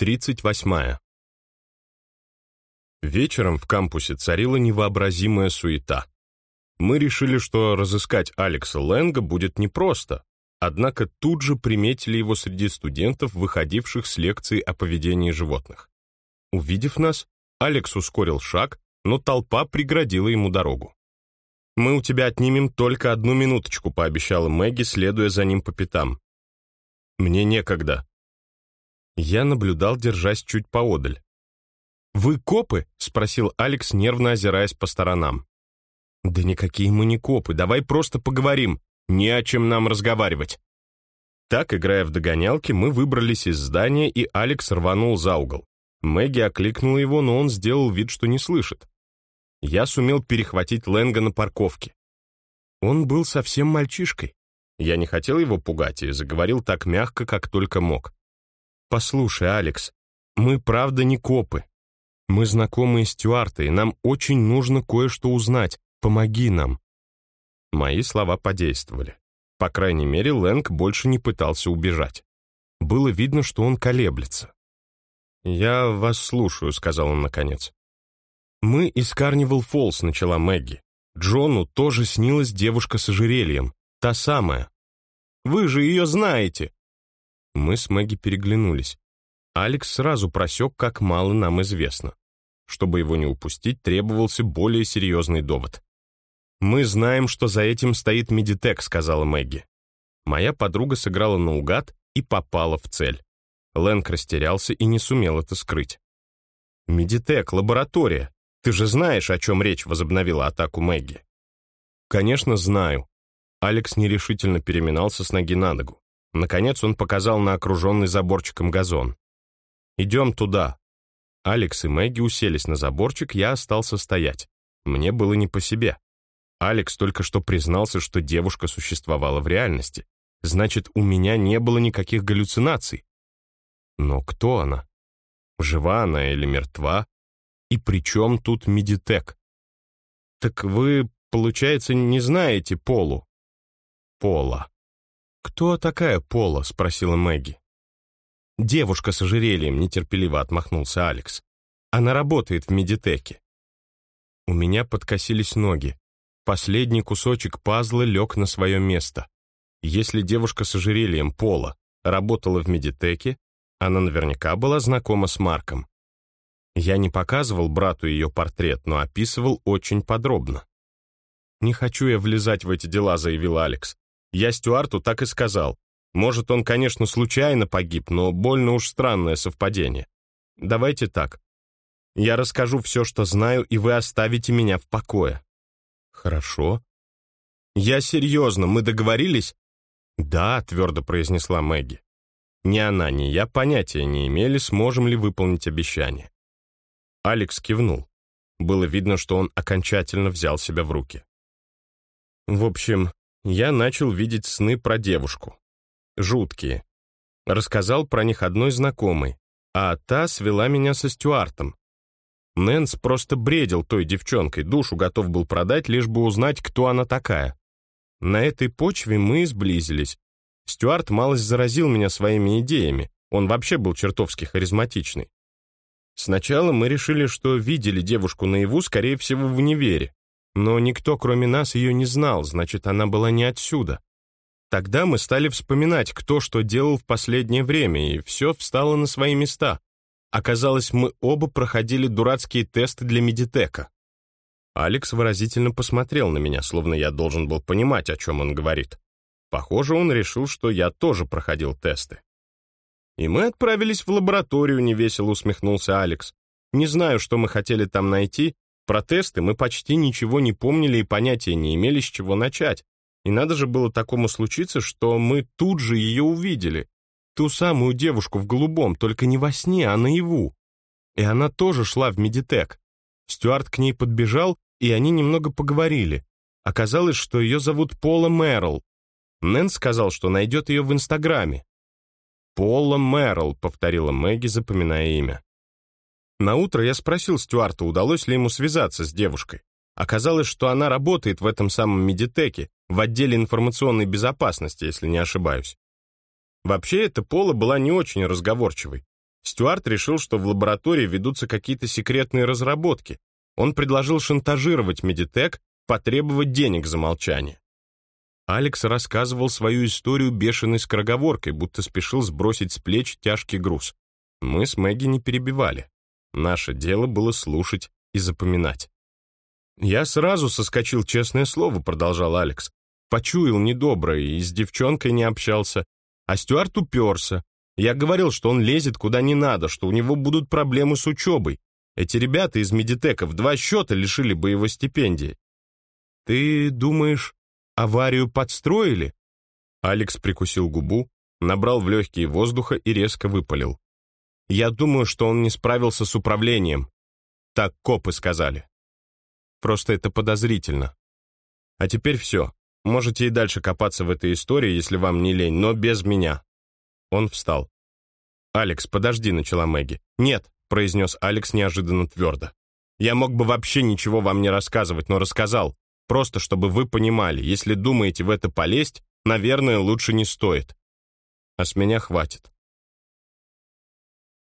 38. Вечером в кампусе царила невообразимая суета. Мы решили, что разыскать Алекса Лэнга будет непросто, однако тут же приметили его среди студентов, выходивших с лекции о поведении животных. Увидев нас, Алекс ускорил шаг, но толпа преградила ему дорогу. «Мы у тебя отнимем только одну минуточку», — пообещала Мэгги, следуя за ним по пятам. «Мне некогда», я наблюдал, держась чуть поодаль. «Вы копы?» — спросил Алекс, нервно озираясь по сторонам. «Да никакие мы не копы, давай просто поговорим. Не о чем нам разговаривать». Так, играя в догонялки, мы выбрались из здания, и Алекс рванул за угол. Мэгги окликнула его, но он сделал вид, что не слышит. Я сумел перехватить Лэнга на парковке. Он был совсем мальчишкой. Я не хотел его пугать и заговорил так мягко, как только мог. «Послушай, Алекс, мы правда не копы. Мы знакомые Стюарта, и нам очень нужно кое-что узнать. Помоги нам». Мои слова подействовали. По крайней мере, Лэнг больше не пытался убежать. Было видно, что он колеблется. «Я вас слушаю», — сказал он наконец. «Мы из Карнивал Фоллс», — начала Мэгги. «Джону тоже снилась девушка с ожерельем. Та самая. Вы же ее знаете!» Мы с Мэгги переглянулись. Алекс сразу просек, как мало нам известно. Чтобы его не упустить, требовался более серьезный довод. «Мы знаем, что за этим стоит Медитек», — сказала Мэгги. Моя подруга сыграла наугад и попала в цель. Лэнг растерялся и не сумел это скрыть. «Медитек, лаборатория. Ты же знаешь, о чем речь», — возобновила атаку Мэгги. «Конечно, знаю». Алекс нерешительно переминался с ноги на ногу. Наконец он показал на окруженный заборчиком газон. «Идем туда». Алекс и Мэгги уселись на заборчик, я остался стоять. Мне было не по себе. Алекс только что признался, что девушка существовала в реальности. Значит, у меня не было никаких галлюцинаций. Но кто она? Жива она или мертва? И при чем тут Медитек? Так вы, получается, не знаете Полу? Пола. «Кто такая Пола?» — спросила Мэгги. «Девушка с ожерельем», — нетерпеливо отмахнулся Алекс. «Она работает в медитеке». У меня подкосились ноги. Последний кусочек пазла лег на свое место. Если девушка с ожерельем Пола работала в медитеке, она наверняка была знакома с Марком. Я не показывал брату ее портрет, но описывал очень подробно. «Не хочу я влезать в эти дела», — заявил Алекс. Я Стюарту так и сказал. Может, он, конечно, случайно погиб, но больно уж странное совпадение. Давайте так. Я расскажу все, что знаю, и вы оставите меня в покое. Хорошо. Я серьезно, мы договорились? Да, твердо произнесла Мэгги. Ни она, ни я понятия не имели, сможем ли выполнить обещание. Алекс кивнул. Было видно, что он окончательно взял себя в руки. В общем, я начал видеть сны про девушку. Жуткие. Рассказал про них одной знакомой, а та свела меня со Стюартом. Нэнс просто бредил той девчонкой, душу готов был продать, лишь бы узнать, кто она такая. На этой почве мы сблизились. Стюарт малость заразил меня своими идеями, он вообще был чертовски харизматичный. Сначала мы решили, что видели девушку наяву, скорее всего, в универе. Но никто, кроме нас, ее не знал, значит, она была не отсюда. Тогда мы стали вспоминать, кто что делал в последнее время, и все встало на свои места. Оказалось, мы оба проходили дурацкие тесты для медитека. Алекс выразительно посмотрел на меня, словно я должен был понимать, о чем он говорит. Похоже, он решил, что я тоже проходил тесты. И мы отправились в лабораторию, невесело усмехнулся Алекс. Не знаю, что мы хотели там найти, про тесты мы почти ничего не помнили и понятия не имели, с чего начать. И надо же было такому случиться, что мы тут же ее увидели. Ту самую девушку в голубом, только не во сне, а наяву. И она тоже шла в медитек. Стюарт к ней подбежал, и они немного поговорили. Оказалось, что ее зовут Пола Мэрл. Нэн сказал, что найдет ее в Инстаграме. «Пола Мэрл», — повторила Мэгги, запоминая имя. На утро я спросил Стюарта, удалось ли ему связаться с девушкой. Оказалось, что она работает в этом самом медитеке, в отделе информационной безопасности, если не ошибаюсь. Вообще, эта Пола была не очень разговорчивой. Стюарт решил, что в лаборатории ведутся какие-то секретные разработки. Он предложил шантажировать Медитек, потребовать денег за молчание. Алекс рассказывал свою историю бешеной скороговоркой, будто спешил сбросить с плеч тяжкий груз. Мы с Мэгги не перебивали. Наше дело было слушать и запоминать. «Я сразу соскочил, честное слово», — продолжал Алекс. «Почуял недоброе и с девчонкой не общался. А Стюарт уперся. Я говорил, что он лезет куда не надо, что у него будут проблемы с учебой. Эти ребята из Медитека в два счета лишили бы его стипендии. Ты думаешь, аварию подстроили? Алекс прикусил губу, набрал в легкие воздуха и резко выпалил. Я думаю, что он не справился с управлением. Так копы сказали. Просто это подозрительно. А теперь все. Можете и дальше копаться в этой истории, если вам не лень, но без меня. Он встал. «Алекс, подожди», — начала Мэгги. «Нет», — произнес Алекс неожиданно твердо. «Я мог бы вообще ничего вам не рассказывать, но рассказал. Просто, чтобы вы понимали, если думаете в это полезть, наверное, лучше не стоит. А с меня хватит.